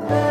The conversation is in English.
Bye.